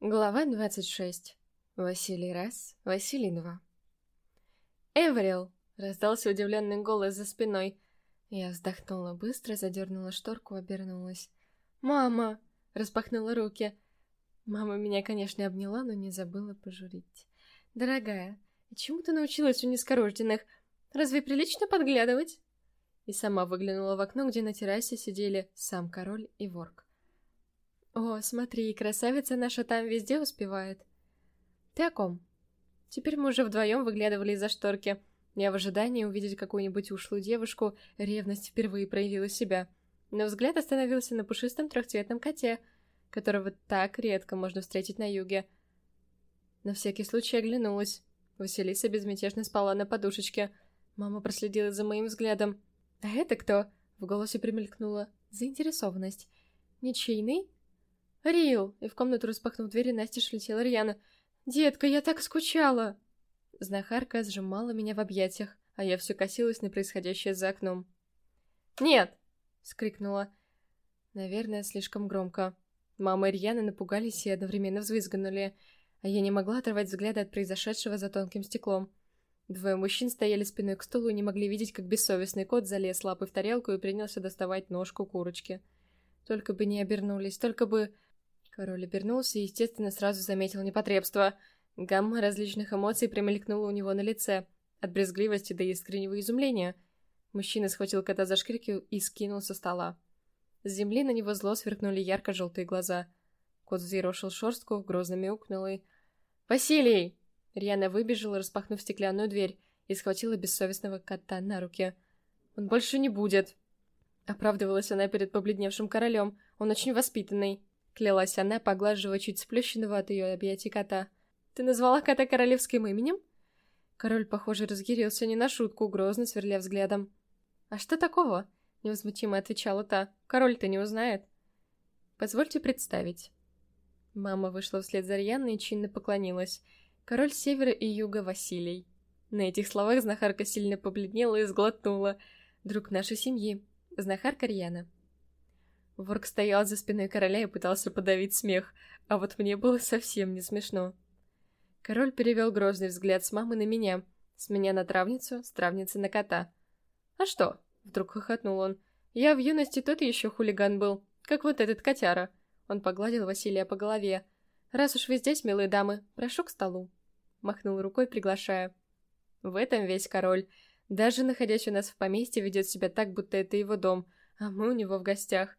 Глава 26. Василий раз, Василий два. «Эврил!» — раздался удивленный голос за спиной. Я вздохнула быстро, задернула шторку, обернулась. «Мама!» — распахнула руки. Мама меня, конечно, обняла, но не забыла пожурить. «Дорогая, чему ты научилась у нескорожденных? Разве прилично подглядывать?» И сама выглянула в окно, где на террасе сидели сам король и ворк. «О, смотри, красавица наша там везде успевает». «Ты о ком?» Теперь мы уже вдвоем выглядывали из-за шторки. Я в ожидании увидеть какую-нибудь ушлую девушку, ревность впервые проявила себя. Но взгляд остановился на пушистом трехцветном коте, которого так редко можно встретить на юге. На всякий случай оглянулась. Василиса безмятежно спала на подушечке. Мама проследила за моим взглядом. «А это кто?» — в голосе примелькнула заинтересованность. «Ничейный?» «Рил!» И в комнату распахнув дверь, Настя летела Рьяна. «Детка, я так скучала!» Знахарка сжимала меня в объятиях, а я все косилась на происходящее за окном. «Нет!» — скрикнула. Наверное, слишком громко. Мама и Рьяна напугались и одновременно взвизгнули, а я не могла оторвать взгляда от произошедшего за тонким стеклом. Двое мужчин стояли спиной к столу и не могли видеть, как бессовестный кот залез лапой в тарелку и принялся доставать ножку курочки. Только бы не обернулись, только бы... Король обернулся и, естественно, сразу заметил непотребство. Гамма различных эмоций промелькнула у него на лице, от брезгливости до искреннего изумления. Мужчина схватил кота за шкирки и скинул со стола. С земли на него зло сверкнули ярко-желтые глаза. Кот взъерошил шерстку, грозно мяукнул и... «Василий!» Рьяна выбежала, распахнув стеклянную дверь, и схватила бессовестного кота на руки. «Он больше не будет!» Оправдывалась она перед побледневшим королем. «Он очень воспитанный!» Клялась она, поглаживая чуть сплющенного от ее объятий кота. «Ты назвала кота королевским именем?» Король, похоже, разгирился не на шутку, грозно сверля взглядом. «А что такого?» — невозмутимо отвечала та. «Король-то не узнает». «Позвольте представить». Мама вышла вслед за Рьяной и чинно поклонилась. Король севера и юга Василий. На этих словах знахарка сильно побледнела и сглотнула. Друг нашей семьи. Знахарка Рьяна. Ворк стоял за спиной короля и пытался подавить смех, а вот мне было совсем не смешно. Король перевел грозный взгляд с мамы на меня, с меня на травницу, с травницы на кота. «А что?» — вдруг хохотнул он. «Я в юности тот еще хулиган был, как вот этот котяра». Он погладил Василия по голове. «Раз уж вы здесь, милые дамы, прошу к столу». Махнул рукой, приглашая. В этом весь король. Даже находясь у нас в поместье, ведет себя так, будто это его дом, а мы у него в гостях.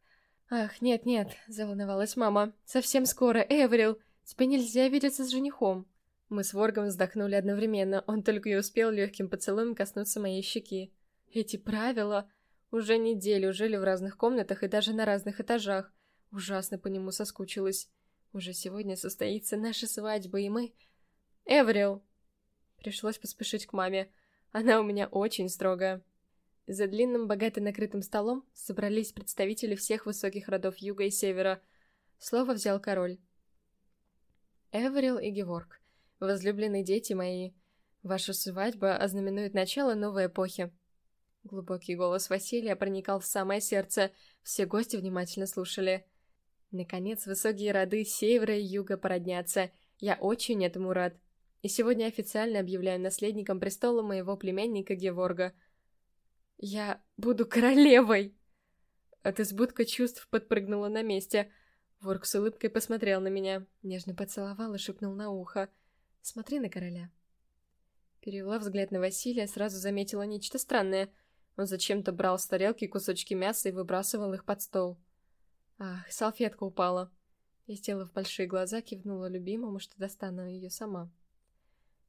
«Ах, нет-нет», — заволновалась мама. «Совсем скоро, Эврил! Тебе нельзя видеться с женихом!» Мы с Воргом вздохнули одновременно, он только и успел легким поцелуем коснуться моей щеки. Эти правила... Уже неделю жили в разных комнатах и даже на разных этажах. Ужасно по нему соскучилась. Уже сегодня состоится наша свадьба, и мы... Эврил! Пришлось поспешить к маме. Она у меня очень строгая. За длинным, богато накрытым столом собрались представители всех высоких родов юга и севера. Слово взял король. Эверил и Геворг, возлюбленные дети мои, ваша свадьба ознаменует начало новой эпохи. Глубокий голос Василия проникал в самое сердце, все гости внимательно слушали. Наконец, высокие роды севера и юга породнятся. Я очень этому рад. И сегодня официально объявляю наследником престола моего племянника Геворга — я буду королевой!» От избытка чувств подпрыгнула на месте. Ворк с улыбкой посмотрел на меня, нежно поцеловал и шепнул на ухо. «Смотри на короля». Перевела взгляд на Василия, сразу заметила нечто странное. Он зачем-то брал с тарелки кусочки мяса и выбрасывал их под стол. Ах, салфетка упала. И, сделав большие глаза, кивнула любимому, что достану ее сама.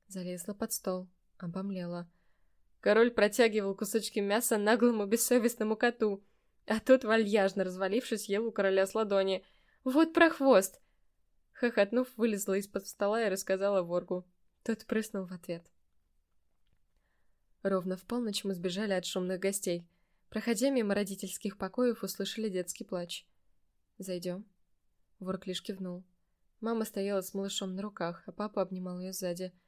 Залезла под стол, обомлела. Король протягивал кусочки мяса наглому бессовестному коту, а тот, вальяжно развалившись, ел у короля с ладони. «Вот прохвост!» Хохотнув, вылезла из-под стола и рассказала воргу. Тот прыснул в ответ. Ровно в полночь мы сбежали от шумных гостей. Проходя мимо родительских покоев, услышали детский плач. «Зайдем?» Ворк лишь кивнул. Мама стояла с малышом на руках, а папа обнимал ее сзади –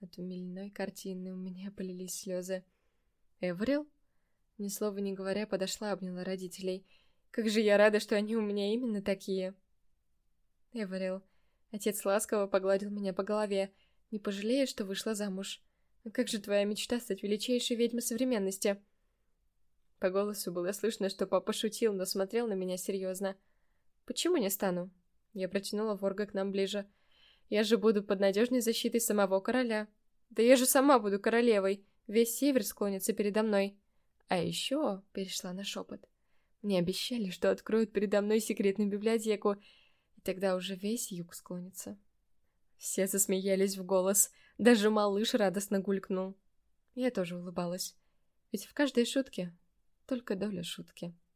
от умильной картины у меня полились слезы. «Эврил?» Ни слова не говоря, подошла, обняла родителей. «Как же я рада, что они у меня именно такие!» «Эврил, Отец ласково погладил меня по голове. Не пожалеешь, что вышла замуж. А как же твоя мечта стать величайшей ведьмой современности? По голосу было слышно, что папа шутил, но смотрел на меня серьезно. Почему не стану? Я протянула Ворга к нам ближе. Я же буду под надежной защитой самого короля. Да я же сама буду королевой. Весь север склонится передо мной. А еще, перешла на шепот, мне обещали, что откроют передо мной секретную библиотеку, и тогда уже весь юг склонится. Все засмеялись в голос, даже малыш радостно гулькнул. Я тоже улыбалась, ведь в каждой шутке только доля шутки.